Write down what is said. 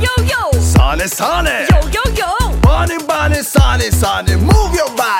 yo, yo. Sane, sane. Yo, yo, yo. bunny bunny, sane, sane. Move your body.